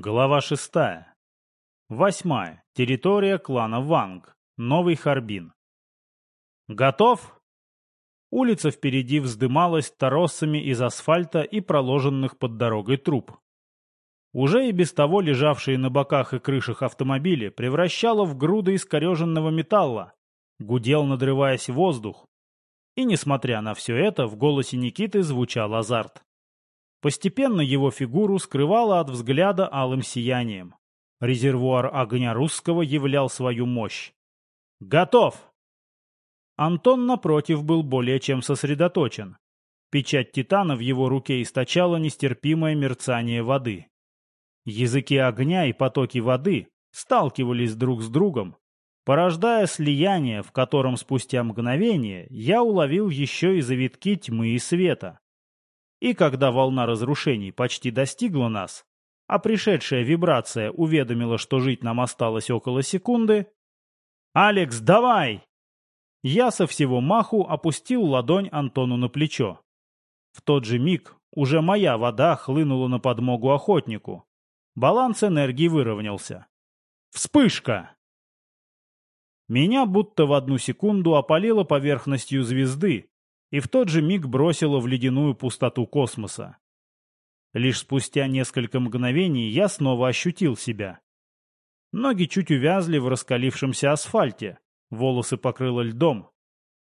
Глава шестая. Восьмая. Территория клана Ванг. Новый Харбин. Готов? Улица впереди вздымалась торосами из асфальта и проложенных под дорогой труб. Уже и без того лежавшие на боках и крышах автомобили превращало в груды искореженного металла, гудел, надрываясь воздух. И, несмотря на все это, в голосе Никиты звучал азарт. Постепенно его фигуру скрывало от взгляда алым сиянием. Резервуар огня русского являл свою мощь. «Готов!» Антон, напротив, был более чем сосредоточен. Печать Титана в его руке источала нестерпимое мерцание воды. Языки огня и потоки воды сталкивались друг с другом, порождая слияние, в котором спустя мгновение я уловил еще и завитки тьмы и света. И когда волна разрушений почти достигла нас, а пришедшая вибрация уведомила, что жить нам осталось около секунды, «Алекс, давай!» Я со всего маху опустил ладонь Антону на плечо. В тот же миг уже моя вода хлынула на подмогу охотнику. Баланс энергии выровнялся. Вспышка! Меня будто в одну секунду опалило поверхностью звезды, и в тот же миг бросило в ледяную пустоту космоса. Лишь спустя несколько мгновений я снова ощутил себя. Ноги чуть увязли в раскалившемся асфальте, волосы покрыло льдом.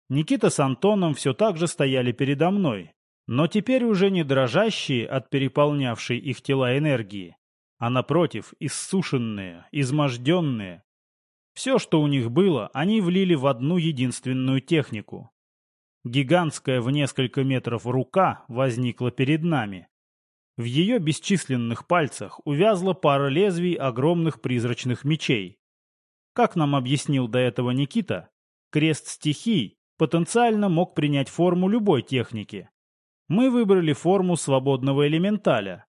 Никита с Антоном все так же стояли передо мной, но теперь уже не дрожащие от переполнявшей их тела энергии, а напротив, иссушенные, изможденные. Все, что у них было, они влили в одну единственную технику Гигантская в несколько метров рука возникла перед нами. В ее бесчисленных пальцах увязла пара лезвий огромных призрачных мечей. Как нам объяснил до этого Никита, крест стихий потенциально мог принять форму любой техники. Мы выбрали форму свободного элементаля,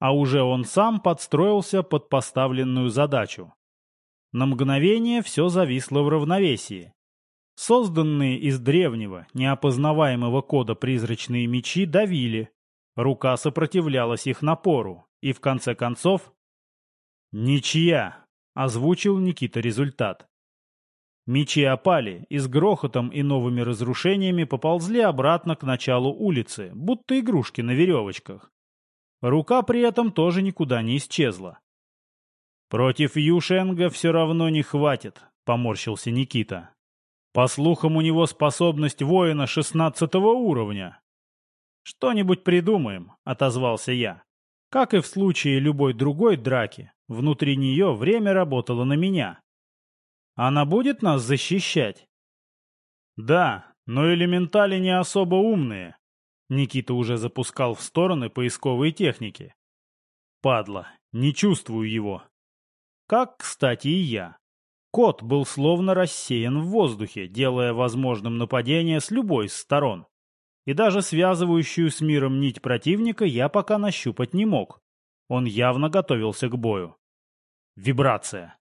а уже он сам подстроился под поставленную задачу. На мгновение все зависло в равновесии. Созданные из древнего, неопознаваемого кода призрачные мечи давили. Рука сопротивлялась их напору, и в конце концов... «Ничья!» — озвучил Никита результат. Мечи опали и с грохотом и новыми разрушениями поползли обратно к началу улицы, будто игрушки на веревочках. Рука при этом тоже никуда не исчезла. «Против Юшенга все равно не хватит», — поморщился Никита. По слухам, у него способность воина шестнадцатого уровня. «Что-нибудь придумаем», — отозвался я. Как и в случае любой другой драки, внутри нее время работало на меня. Она будет нас защищать? Да, но элементали не особо умные. Никита уже запускал в стороны поисковые техники. Падла, не чувствую его. Как, кстати, и я. Кот был словно рассеян в воздухе, делая возможным нападение с любой из сторон. И даже связывающую с миром нить противника я пока нащупать не мог. Он явно готовился к бою. Вибрация.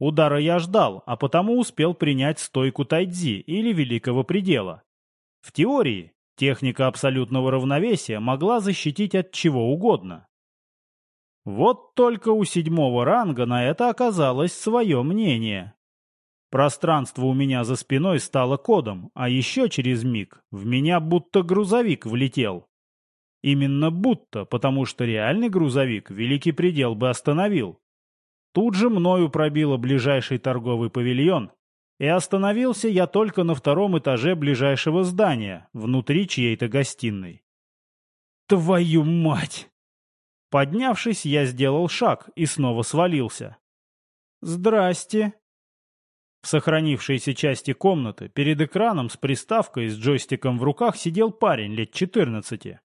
Удара я ждал, а потому успел принять стойку тайдзи или великого предела. В теории, техника абсолютного равновесия могла защитить от чего угодно. Вот только у седьмого ранга на это оказалось свое мнение. Пространство у меня за спиной стало кодом, а еще через миг в меня будто грузовик влетел. Именно будто, потому что реальный грузовик Великий Предел бы остановил. Тут же мною пробило ближайший торговый павильон, и остановился я только на втором этаже ближайшего здания, внутри чьей-то гостиной. «Твою мать!» Поднявшись, я сделал шаг и снова свалился. «Здрасте!» В сохранившейся части комнаты перед экраном с приставкой с джойстиком в руках сидел парень лет четырнадцати.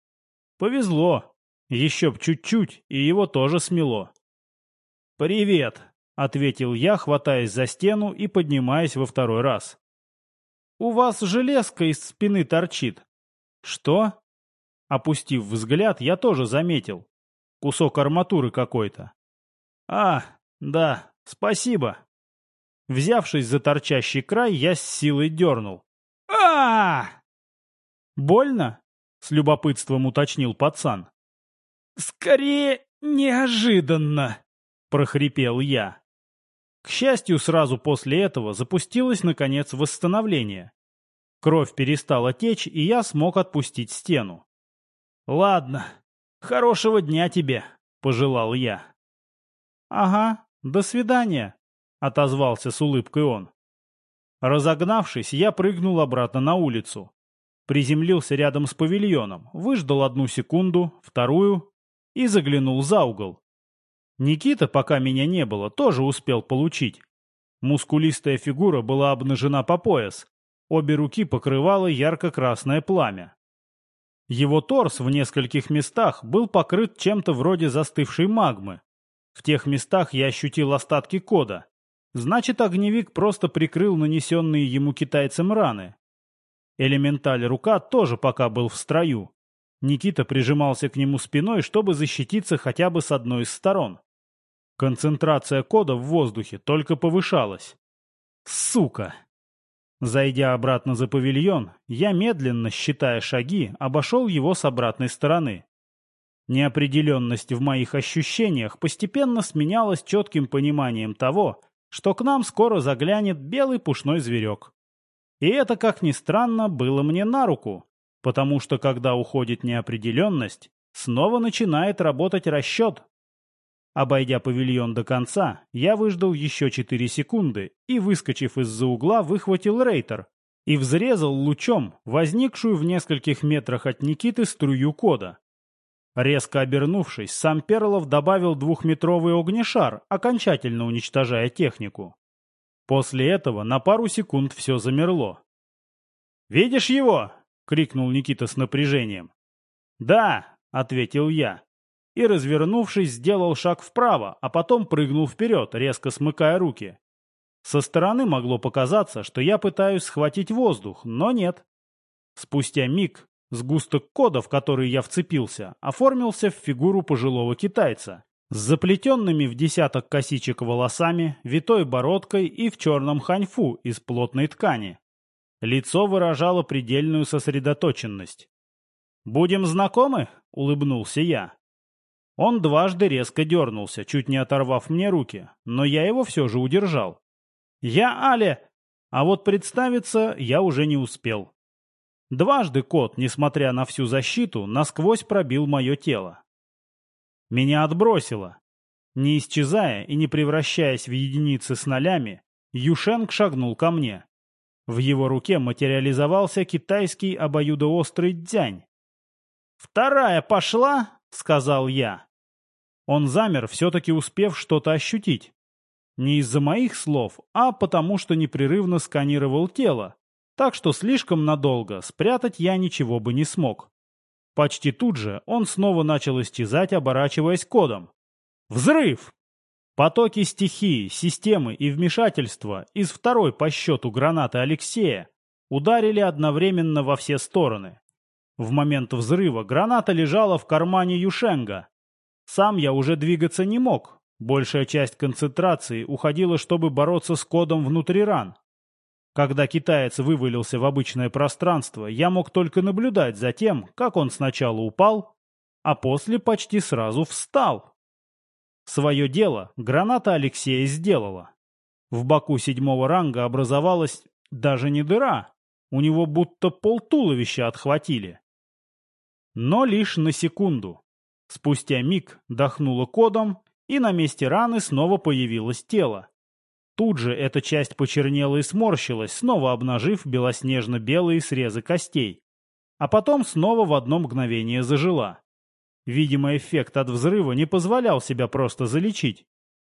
Повезло. Еще б чуть-чуть, и его тоже смело. «Привет!» — ответил я, хватаясь за стену и поднимаясь во второй раз. «У вас железка из спины торчит». «Что?» Опустив взгляд, я тоже заметил. Кусок арматуры какой-то. А, да, спасибо. Взявшись за торчащий край, я с силой дернул. а, Больно? С любопытством уточнил пацан. Скорее «Неожиданно!» — прохрипел я. К счастью, сразу после этого запустилось, наконец, восстановление. Кровь перестала течь, и я смог отпустить стену. «Ладно, хорошего дня тебе», — пожелал я. «Ага, до свидания», — отозвался с улыбкой он. Разогнавшись, я прыгнул обратно на улицу. Приземлился рядом с павильоном, выждал одну секунду, вторую и заглянул за угол. Никита, пока меня не было, тоже успел получить. Мускулистая фигура была обнажена по пояс, Обе руки покрывало ярко-красное пламя. Его торс в нескольких местах был покрыт чем-то вроде застывшей магмы. В тех местах я ощутил остатки кода. Значит, огневик просто прикрыл нанесенные ему китайцам раны. Элементаль рука тоже пока был в строю. Никита прижимался к нему спиной, чтобы защититься хотя бы с одной из сторон. Концентрация кода в воздухе только повышалась. Сука! Зайдя обратно за павильон, я медленно, считая шаги, обошел его с обратной стороны. Неопределенность в моих ощущениях постепенно сменялась четким пониманием того, что к нам скоро заглянет белый пушной зверек. И это, как ни странно, было мне на руку, потому что когда уходит неопределенность, снова начинает работать расчет, Обойдя павильон до конца, я выждал еще 4 секунды и, выскочив из-за угла, выхватил рейтер и взрезал лучом возникшую в нескольких метрах от Никиты струю кода. Резко обернувшись, сам Перлов добавил двухметровый огнешар, окончательно уничтожая технику. После этого на пару секунд все замерло. «Видишь его?» — крикнул Никита с напряжением. «Да», — ответил я и, развернувшись, сделал шаг вправо, а потом прыгнул вперед, резко смыкая руки. Со стороны могло показаться, что я пытаюсь схватить воздух, но нет. Спустя миг сгусток кода, в который я вцепился, оформился в фигуру пожилого китайца с заплетенными в десяток косичек волосами, витой бородкой и в черном ханьфу из плотной ткани. Лицо выражало предельную сосредоточенность. «Будем знакомы?» — улыбнулся я. Он дважды резко дернулся, чуть не оторвав мне руки, но я его все же удержал. «Я Але!» А вот представиться я уже не успел. Дважды кот, несмотря на всю защиту, насквозь пробил мое тело. Меня отбросило. Не исчезая и не превращаясь в единицы с нолями, Юшенг шагнул ко мне. В его руке материализовался китайский обоюдоострый дзянь. «Вторая пошла!» — сказал я. Он замер, все-таки успев что-то ощутить. Не из-за моих слов, а потому что непрерывно сканировал тело, так что слишком надолго спрятать я ничего бы не смог. Почти тут же он снова начал исчезать, оборачиваясь кодом. Взрыв! Потоки стихии, системы и вмешательства из второй по счету гранаты Алексея ударили одновременно во все стороны. В момент взрыва граната лежала в кармане Юшенга. Сам я уже двигаться не мог. Большая часть концентрации уходила, чтобы бороться с кодом внутри ран. Когда китаец вывалился в обычное пространство, я мог только наблюдать за тем, как он сначала упал, а после почти сразу встал. Свое дело граната Алексея сделала. В боку седьмого ранга образовалась даже не дыра, у него будто полтуловища отхватили. Но лишь на секунду. Спустя миг дохнуло кодом, и на месте раны снова появилось тело. Тут же эта часть почернела и сморщилась, снова обнажив белоснежно-белые срезы костей. А потом снова в одно мгновение зажила. Видимо, эффект от взрыва не позволял себя просто залечить.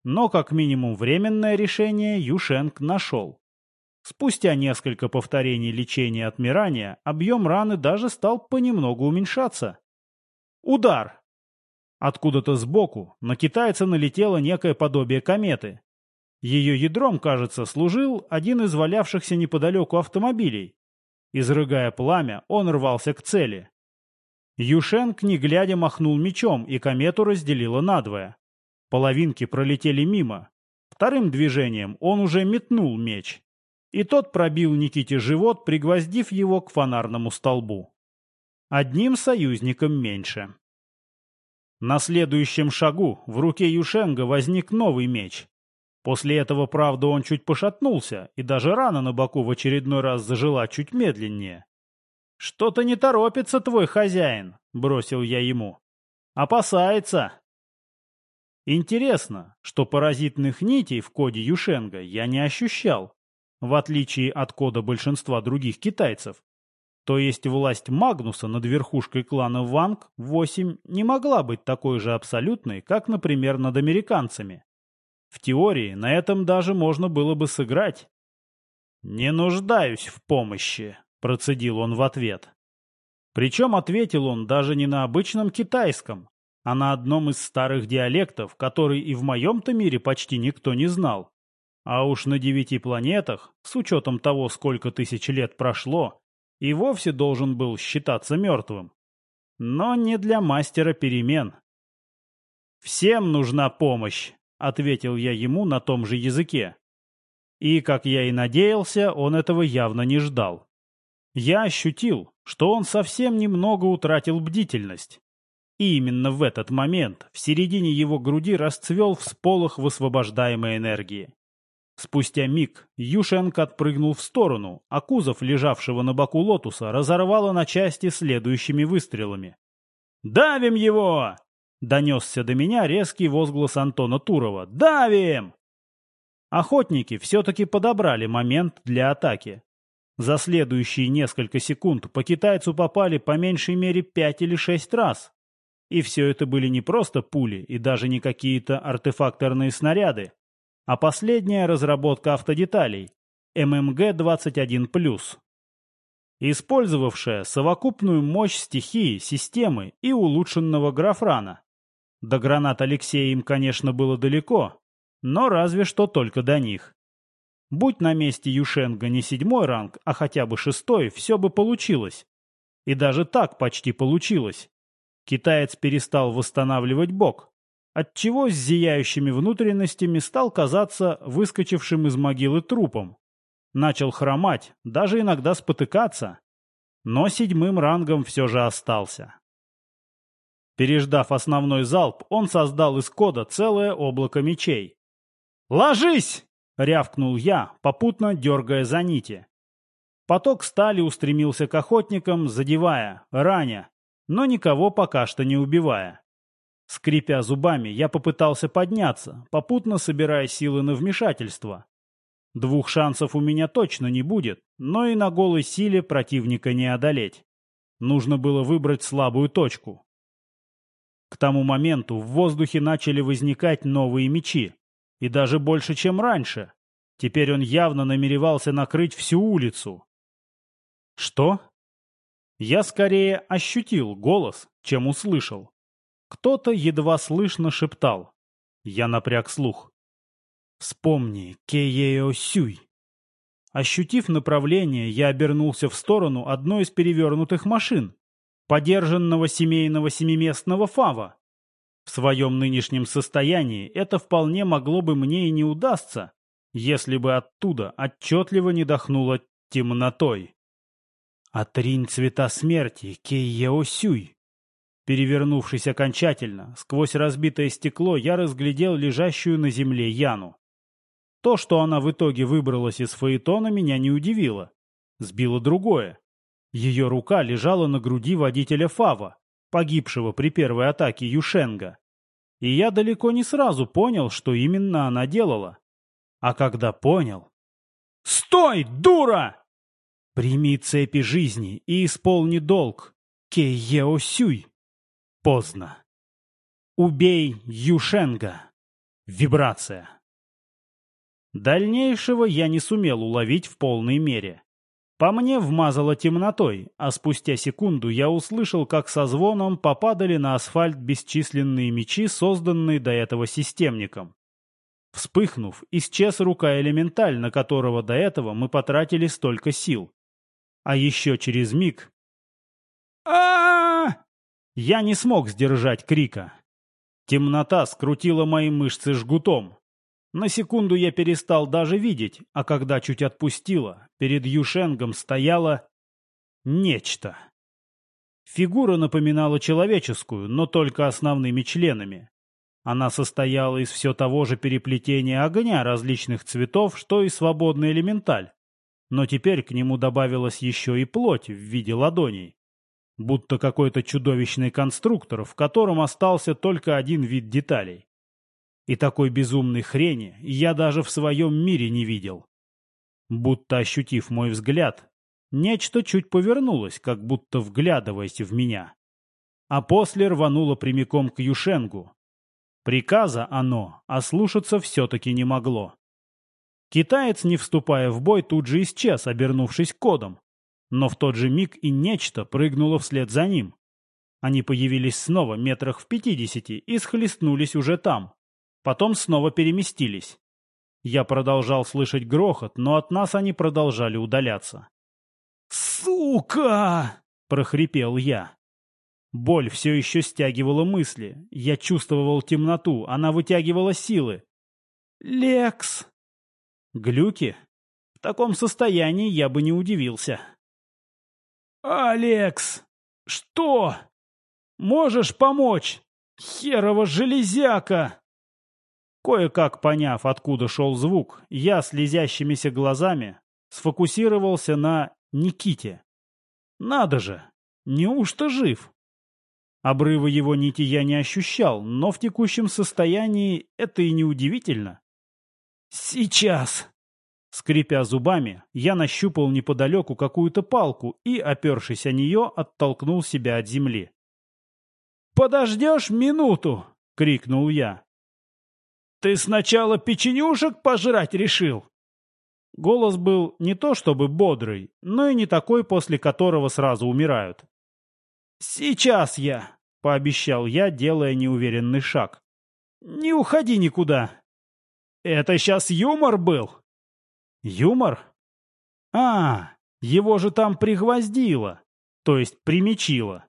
Но как минимум временное решение Юшенк нашел. Спустя несколько повторений лечения отмирания объем раны даже стал понемногу уменьшаться. Удар! Откуда-то сбоку на китайца налетело некое подобие кометы. Ее ядром, кажется, служил один из валявшихся неподалеку автомобилей. Изрыгая пламя, он рвался к цели. Юшенк, не глядя, махнул мечом, и комету разделило надвое. Половинки пролетели мимо. Вторым движением он уже метнул меч и тот пробил Никите живот, пригвоздив его к фонарному столбу. Одним союзником меньше. На следующем шагу в руке Юшенга возник новый меч. После этого, правда, он чуть пошатнулся, и даже рана на боку в очередной раз зажила чуть медленнее. «Что-то не торопится твой хозяин», — бросил я ему. «Опасается». Интересно, что паразитных нитей в коде Юшенга я не ощущал, в отличие от кода большинства других китайцев. То есть власть Магнуса над верхушкой клана Ванг-8 не могла быть такой же абсолютной, как, например, над американцами. В теории на этом даже можно было бы сыграть. «Не нуждаюсь в помощи», Процедил он в ответ. Причем ответил он даже не на обычном китайском, а на одном из старых диалектов, который и в моем-то мире почти никто не знал. А уж на девяти планетах, с учетом того, сколько тысяч лет прошло, и вовсе должен был считаться мертвым. Но не для мастера перемен. «Всем нужна помощь», — ответил я ему на том же языке. И, как я и надеялся, он этого явно не ждал. Я ощутил, что он совсем немного утратил бдительность. И именно в этот момент в середине его груди расцвел всполох высвобождаемой энергии. Спустя миг Юшенк отпрыгнул в сторону, а кузов, лежавшего на боку лотуса, разорвало на части следующими выстрелами. «Давим его!» — донесся до меня резкий возглас Антона Турова. «Давим!» Охотники все-таки подобрали момент для атаки. За следующие несколько секунд по китайцу попали по меньшей мере пять или шесть раз. И все это были не просто пули и даже не какие-то артефакторные снаряды, а последняя разработка автодеталей ММГ-21+, использовавшая совокупную мощь стихии, системы и улучшенного графрана. До гранат Алексея им, конечно, было далеко, но разве что только до них. Будь на месте Юшенга не седьмой ранг, а хотя бы шестой, все бы получилось. И даже так почти получилось. Китаец перестал восстанавливать бок, отчего с зияющими внутренностями стал казаться выскочившим из могилы трупом. Начал хромать, даже иногда спотыкаться. Но седьмым рангом все же остался. Переждав основной залп, он создал из кода целое облако мечей. «Ложись!» — рявкнул я, попутно дергая за нити. Поток стали устремился к охотникам, задевая, раня, но никого пока что не убивая. Скрипя зубами, я попытался подняться, попутно собирая силы на вмешательство. Двух шансов у меня точно не будет, но и на голой силе противника не одолеть. Нужно было выбрать слабую точку. К тому моменту в воздухе начали возникать новые мечи. И даже больше, чем раньше. Теперь он явно намеревался накрыть всю улицу. Что? Я скорее ощутил голос, чем услышал. Кто-то едва слышно шептал. Я напряг слух. «Вспомни, Кееосюй». Ощутив направление, я обернулся в сторону одной из перевернутых машин, подержанного семейного семиместного фава. В своем нынешнем состоянии это вполне могло бы мне и не удастся, если бы оттуда отчетливо не дохнуло темнотой. «Отринь цвета смерти, Кейеосюй!» Перевернувшись окончательно, сквозь разбитое стекло я разглядел лежащую на земле Яну. То, что она в итоге выбралась из фаэтона, меня не удивило. Сбило другое. Ее рука лежала на груди водителя Фава, погибшего при первой атаке Юшенга. И я далеко не сразу понял, что именно она делала. А когда понял... «Стой, дура!» «Прими цепи жизни и исполни долг, Кейеосюй!» Поздно. «Убей Юшенга!» Вибрация. Дальнейшего я не сумел уловить в полной мере. По мне вмазало темнотой, а спустя секунду я услышал, как со звоном попадали на асфальт бесчисленные мечи, созданные до этого системником. Вспыхнув, исчез рука элементаль, на которого до этого мы потратили столько сил. А еще через миг... а Я не смог сдержать крика. Темнота скрутила мои мышцы жгутом. На секунду я перестал даже видеть, а когда чуть отпустила, перед Юшенгом стояло нечто. Фигура напоминала человеческую, но только основными членами. Она состояла из все того же переплетения огня различных цветов, что и свободный элементаль. Но теперь к нему добавилась еще и плоть в виде ладоней. Будто какой-то чудовищный конструктор, в котором остался только один вид деталей. И такой безумной хрени я даже в своем мире не видел. Будто ощутив мой взгляд, нечто чуть повернулось, как будто вглядываясь в меня. А после рвануло прямиком к Юшенгу, Приказа оно ослушаться все-таки не могло. Китаец, не вступая в бой, тут же исчез, обернувшись кодом. Но в тот же миг и нечто прыгнуло вслед за ним. Они появились снова метрах в пятидесяти и схлестнулись уже там. Потом снова переместились. Я продолжал слышать грохот, но от нас они продолжали удаляться. «Сука!» — прохрипел я. Боль все еще стягивала мысли. Я чувствовал темноту, она вытягивала силы. «Лекс!» «Глюки?» В таком состоянии я бы не удивился. «Алекс! Что? Можешь помочь? Херова железяка!» Кое-как поняв, откуда шел звук, я слезящимися глазами сфокусировался на Никите. «Надо же! Неужто жив?» Обрыва его нити я не ощущал, но в текущем состоянии это и не удивительно. «Сейчас!» Скрипя зубами, я нащупал неподалеку какую-то палку и, опершись о нее, оттолкнул себя от земли. «Подождешь минуту!» — крикнул я. «Ты сначала печенюшек пожрать решил?» Голос был не то чтобы бодрый, но и не такой, после которого сразу умирают. «Сейчас я», — пообещал я, делая неуверенный шаг. «Не уходи никуда». «Это сейчас юмор был?» «Юмор? А, его же там пригвоздило, то есть примечило.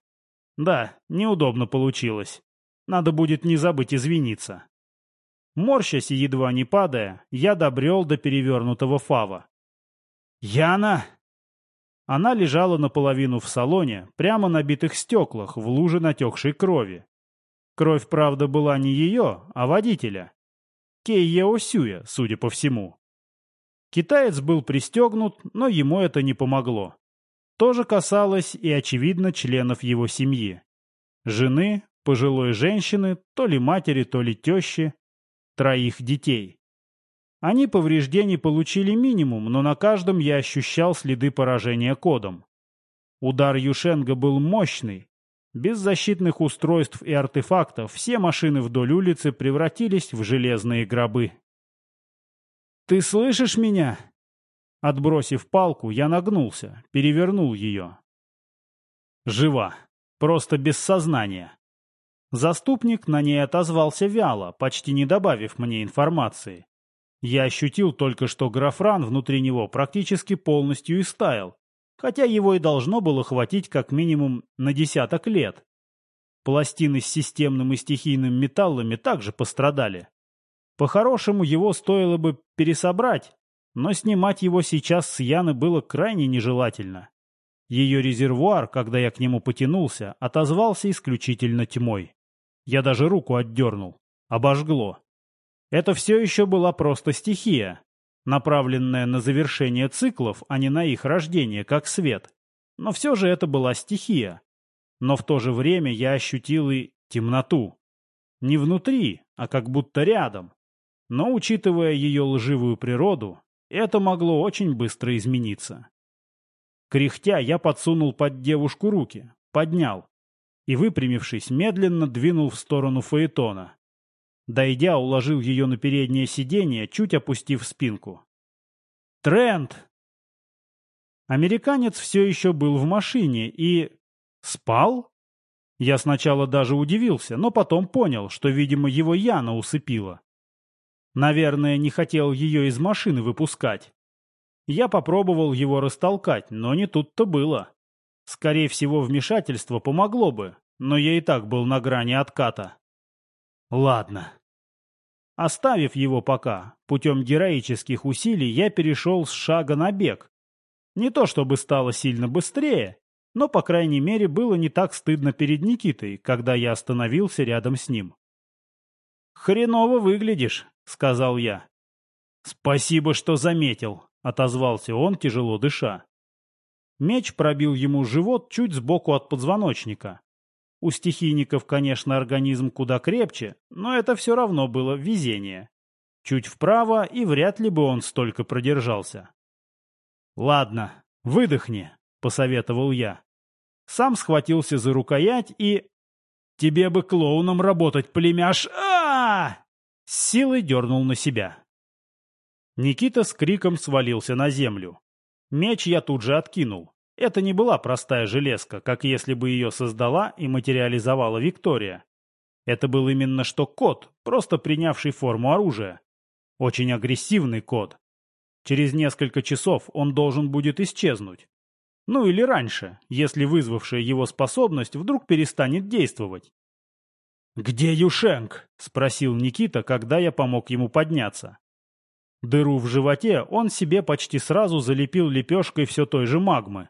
Да, неудобно получилось. Надо будет не забыть извиниться». Морщась и едва не падая, я добрел до перевернутого фава. «Яна!» Она лежала наполовину в салоне, прямо на битых стеклах, в луже натекшей крови. Кровь, правда, была не ее, а водителя. Кей Еосюя, судя по всему. Китаец был пристегнут, но ему это не помогло. То же касалось и, очевидно, членов его семьи. Жены, пожилой женщины, то ли матери, то ли тещи, троих детей. Они повреждений получили минимум, но на каждом я ощущал следы поражения кодом. Удар Юшенга был мощный. Без защитных устройств и артефактов все машины вдоль улицы превратились в железные гробы. «Ты слышишь меня?» Отбросив палку, я нагнулся, перевернул ее. Жива. Просто без сознания. Заступник на ней отозвался вяло, почти не добавив мне информации. Я ощутил только, что графран внутри него практически полностью истаял, хотя его и должно было хватить как минимум на десяток лет. Пластины с системным и стихийным металлами также пострадали. По-хорошему его стоило бы пересобрать, но снимать его сейчас с Яны было крайне нежелательно. Ее резервуар, когда я к нему потянулся, отозвался исключительно тьмой. Я даже руку отдернул. Обожгло. Это все еще была просто стихия, направленная на завершение циклов, а не на их рождение, как свет. Но все же это была стихия. Но в то же время я ощутил и темноту. Не внутри, а как будто рядом. Но, учитывая ее лживую природу, это могло очень быстро измениться. Кряхтя, я подсунул под девушку руки, поднял и, выпрямившись, медленно двинул в сторону Фаэтона. Дойдя, уложил ее на переднее сиденье, чуть опустив спинку. «Трент!» Американец все еще был в машине и... спал? Я сначала даже удивился, но потом понял, что, видимо, его Яна усыпила. Наверное, не хотел ее из машины выпускать. Я попробовал его растолкать, но не тут-то было. Скорее всего, вмешательство помогло бы, но я и так был на грани отката. Ладно. Оставив его пока, путем героических усилий я перешел с шага на бег. Не то чтобы стало сильно быстрее, но, по крайней мере, было не так стыдно перед Никитой, когда я остановился рядом с ним. «Хреново выглядишь», — сказал я. «Спасибо, что заметил», — отозвался он, тяжело дыша. Меч пробил ему живот чуть сбоку от позвоночника. У стихийников, конечно, организм куда крепче, но это все равно было везение. Чуть вправо, и вряд ли бы он столько продержался. «Ладно, выдохни», — посоветовал я. Сам схватился за рукоять и... «Тебе бы клоуном работать, племяш! а, -а, -а С силой дернул на себя. Никита с криком свалился на землю. Меч я тут же откинул. Это не была простая железка, как если бы ее создала и материализовала Виктория. Это был именно что кот, просто принявший форму оружия. Очень агрессивный кот. Через несколько часов он должен будет исчезнуть. Ну или раньше, если вызвавшая его способность вдруг перестанет действовать. «Где Юшенк?» — спросил Никита, когда я помог ему подняться. Дыру в животе он себе почти сразу залепил лепешкой все той же магмы.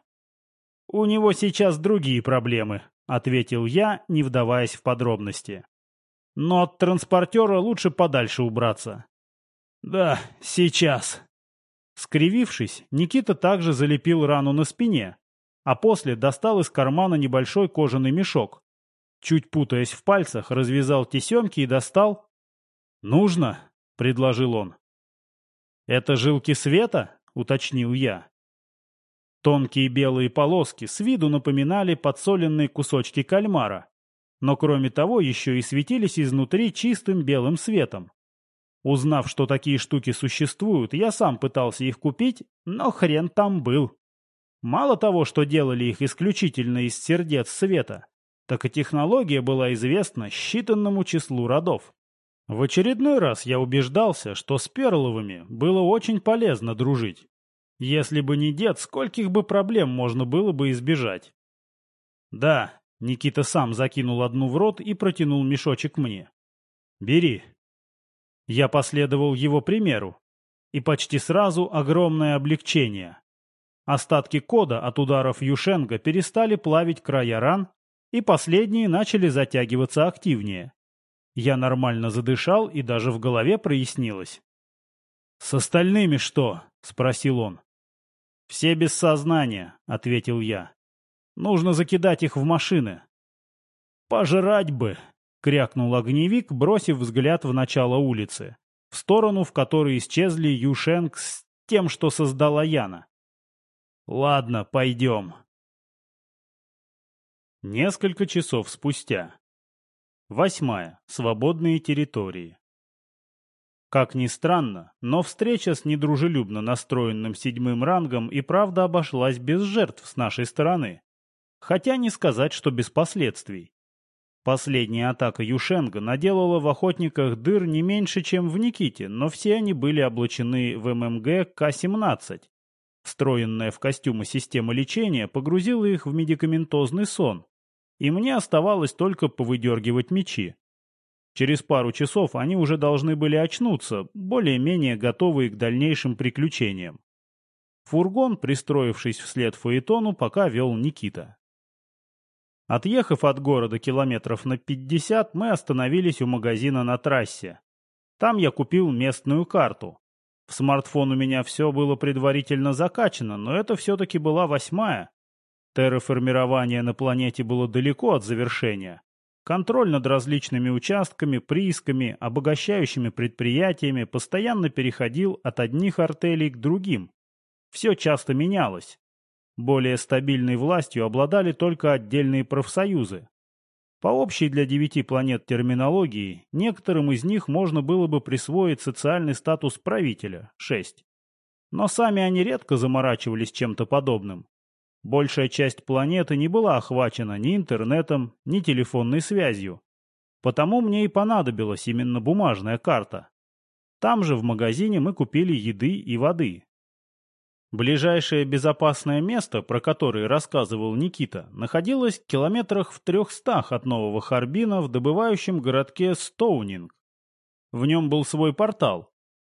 «У него сейчас другие проблемы», — ответил я, не вдаваясь в подробности. «Но от транспортера лучше подальше убраться». «Да, сейчас», Скривившись, Никита также залепил рану на спине, а после достал из кармана небольшой кожаный мешок. Чуть путаясь в пальцах, развязал тесемки и достал... «Нужно?» — предложил он. «Это жилки света?» — уточнил я. Тонкие белые полоски с виду напоминали подсоленные кусочки кальмара, но кроме того еще и светились изнутри чистым белым светом. Узнав, что такие штуки существуют, я сам пытался их купить, но хрен там был. Мало того, что делали их исключительно из сердец света, так и технология была известна считанному числу родов. В очередной раз я убеждался, что с Перловыми было очень полезно дружить. Если бы не дед, скольких бы проблем можно было бы избежать. Да, Никита сам закинул одну в рот и протянул мешочек мне. Бери, я последовал его примеру. И почти сразу огромное облегчение. Остатки кода от ударов Юшенга перестали плавить края ран, и последние начали затягиваться активнее. Я нормально задышал, и даже в голове прояснилось. «С остальными что?» — спросил он. «Все без сознания», — ответил я. «Нужно закидать их в машины». «Пожрать бы!» крякнул огневик, бросив взгляд в начало улицы, в сторону, в которой исчезли Юшенк с тем, что создала Яна. «Ладно, пойдем». Несколько часов спустя. Восьмая. Свободные территории. Как ни странно, но встреча с недружелюбно настроенным седьмым рангом и правда обошлась без жертв с нашей стороны. Хотя не сказать, что без последствий. Последняя атака Юшенга наделала в охотниках дыр не меньше, чем в Никите, но все они были облачены в ММГ К-17. Встроенная в костюмы система лечения погрузила их в медикаментозный сон, и мне оставалось только повыдергивать мечи. Через пару часов они уже должны были очнуться, более-менее готовые к дальнейшим приключениям. Фургон, пристроившись вслед Фаэтону, пока вел Никита. Отъехав от города километров на 50, мы остановились у магазина на трассе. Там я купил местную карту. В смартфон у меня все было предварительно закачано, но это все-таки была восьмая. Терраформирование на планете было далеко от завершения. Контроль над различными участками, приисками, обогащающими предприятиями постоянно переходил от одних артелей к другим. Все часто менялось. Более стабильной властью обладали только отдельные профсоюзы. По общей для девяти планет терминологии, некоторым из них можно было бы присвоить социальный статус правителя – 6. Но сами они редко заморачивались чем-то подобным. Большая часть планеты не была охвачена ни интернетом, ни телефонной связью. Потому мне и понадобилась именно бумажная карта. Там же в магазине мы купили еды и воды, Ближайшее безопасное место, про которое рассказывал Никита, находилось в километрах в трехстах от Нового Харбина в добывающем городке Стоунинг. В нем был свой портал.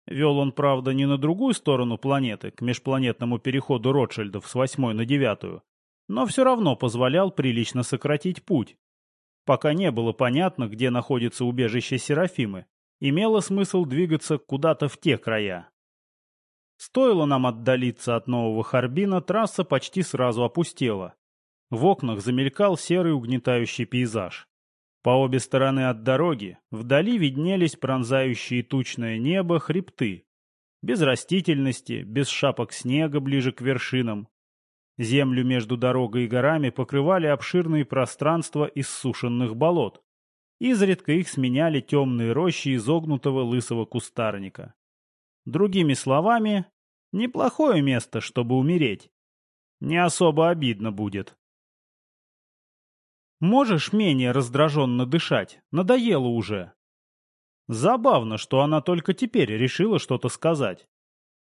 Вел он, правда, не на другую сторону планеты, к межпланетному переходу Ротшильдов с восьмой на девятую, но все равно позволял прилично сократить путь. Пока не было понятно, где находится убежище Серафимы, имело смысл двигаться куда-то в те края. Стоило нам отдалиться от Нового Харбина, трасса почти сразу опустела. В окнах замелькал серый угнетающий пейзаж. По обе стороны от дороги вдали виднелись пронзающие тучное небо хребты. Без растительности, без шапок снега ближе к вершинам. Землю между дорогой и горами покрывали обширные пространства иссушенных болот. Изредка их сменяли темные рощи изогнутого лысого кустарника. Другими словами, неплохое место, чтобы умереть. Не особо обидно будет. Можешь менее раздраженно дышать? Надоело уже. Забавно, что она только теперь решила что-то сказать.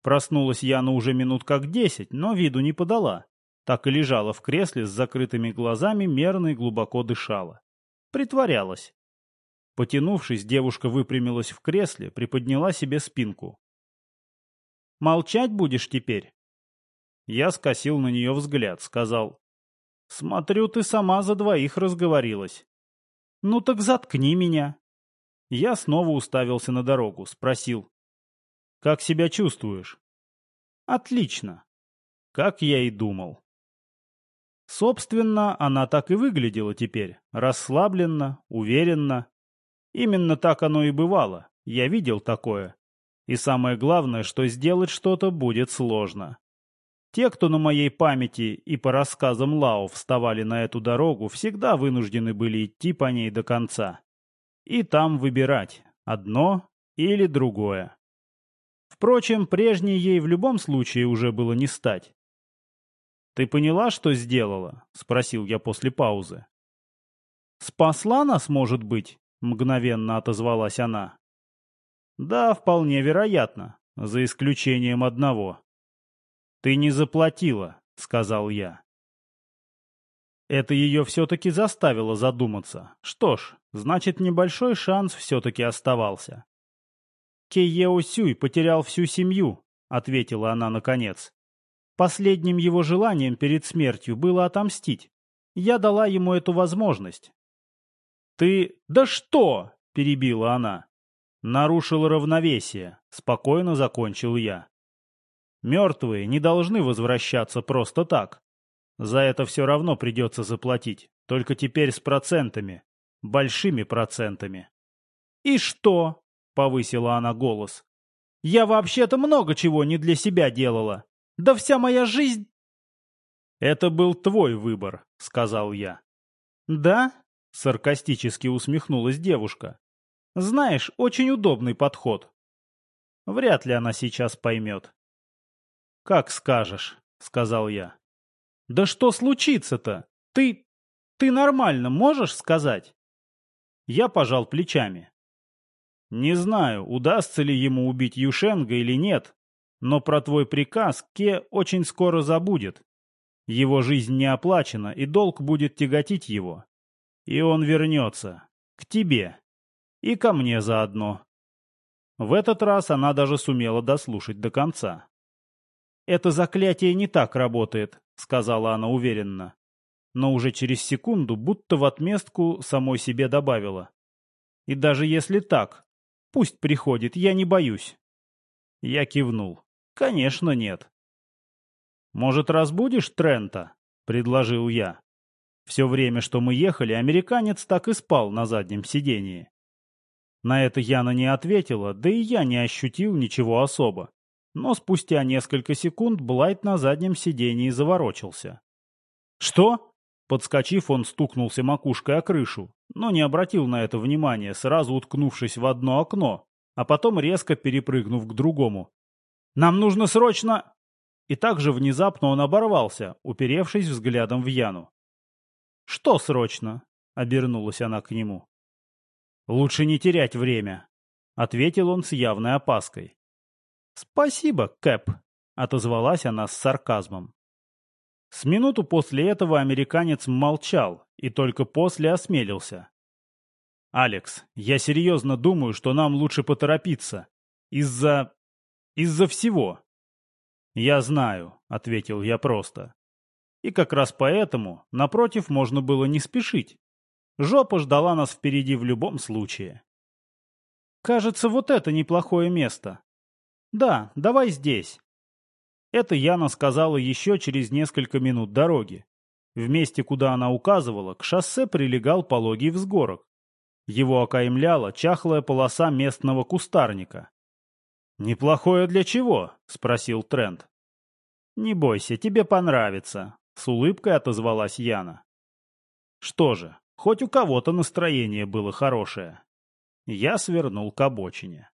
Проснулась Яна уже минут как десять, но виду не подала. Так и лежала в кресле с закрытыми глазами, мерно и глубоко дышала. Притворялась. Потянувшись, девушка выпрямилась в кресле, приподняла себе спинку. «Молчать будешь теперь?» Я скосил на нее взгляд, сказал. «Смотрю, ты сама за двоих разговорилась». «Ну так заткни меня». Я снова уставился на дорогу, спросил. «Как себя чувствуешь?» «Отлично». Как я и думал. Собственно, она так и выглядела теперь, расслабленно, уверенно. Именно так оно и бывало, я видел такое. И самое главное, что сделать что-то будет сложно. Те, кто на моей памяти и по рассказам Лао вставали на эту дорогу, всегда вынуждены были идти по ней до конца. И там выбирать одно или другое. Впрочем, прежней ей в любом случае уже было не стать. «Ты поняла, что сделала?» — спросил я после паузы. «Спасла нас, может быть?» — мгновенно отозвалась она. «Да, вполне вероятно, за исключением одного». «Ты не заплатила», — сказал я. Это ее все-таки заставило задуматься. Что ж, значит, небольшой шанс все-таки оставался. «Кейео Сюй потерял всю семью», — ответила она наконец. «Последним его желанием перед смертью было отомстить. Я дала ему эту возможность». «Ты... Да что?» — перебила она. «Нарушил равновесие», — спокойно закончил я. Мертвые не должны возвращаться просто так. За это все равно придется заплатить, только теперь с процентами, большими процентами. «И что?» — повысила она голос. «Я вообще-то много чего не для себя делала. Да вся моя жизнь...» «Это был твой выбор», — сказал я. «Да?» — саркастически усмехнулась девушка. «Знаешь, очень удобный подход». Вряд ли она сейчас поймет. «Как скажешь», — сказал я. «Да что случится-то? Ты... ты нормально можешь сказать?» Я пожал плечами. «Не знаю, удастся ли ему убить Юшенга или нет, но про твой приказ Ке очень скоро забудет. Его жизнь не оплачена, и долг будет тяготить его. И он вернется. К тебе. И ко мне заодно». В этот раз она даже сумела дослушать до конца. «Это заклятие не так работает», — сказала она уверенно. Но уже через секунду, будто в отместку, самой себе добавила. «И даже если так, пусть приходит, я не боюсь». Я кивнул. «Конечно нет». «Может, разбудишь Трента?» — предложил я. Все время, что мы ехали, американец так и спал на заднем сидении. На это Яна не ответила, да и я не ощутил ничего особо. Но спустя несколько секунд Блайт на заднем сидении заворочился. «Что?» Подскочив, он стукнулся макушкой о крышу, но не обратил на это внимания, сразу уткнувшись в одно окно, а потом резко перепрыгнув к другому. «Нам нужно срочно...» И также внезапно он оборвался, уперевшись взглядом в Яну. «Что срочно?» — обернулась она к нему. «Лучше не терять время», — ответил он с явной опаской. «Спасибо, Кэп», — отозвалась она с сарказмом. С минуту после этого американец молчал и только после осмелился. «Алекс, я серьезно думаю, что нам лучше поторопиться. Из-за... из-за всего». «Я знаю», — ответил я просто. И как раз поэтому, напротив, можно было не спешить. Жопа ждала нас впереди в любом случае. Кажется, вот это неплохое место. Да, давай здесь. Это Яна сказала еще через несколько минут дороги. В месте, куда она указывала, к шоссе прилегал пологий взгорок. Его окаймляла чахлая полоса местного кустарника. «Неплохое для чего?» — спросил Трент. «Не бойся, тебе понравится», — с улыбкой отозвалась Яна. Что же, хоть у кого-то настроение было хорошее. Я свернул к обочине.